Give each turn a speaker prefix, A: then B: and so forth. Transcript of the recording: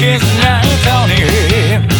A: 等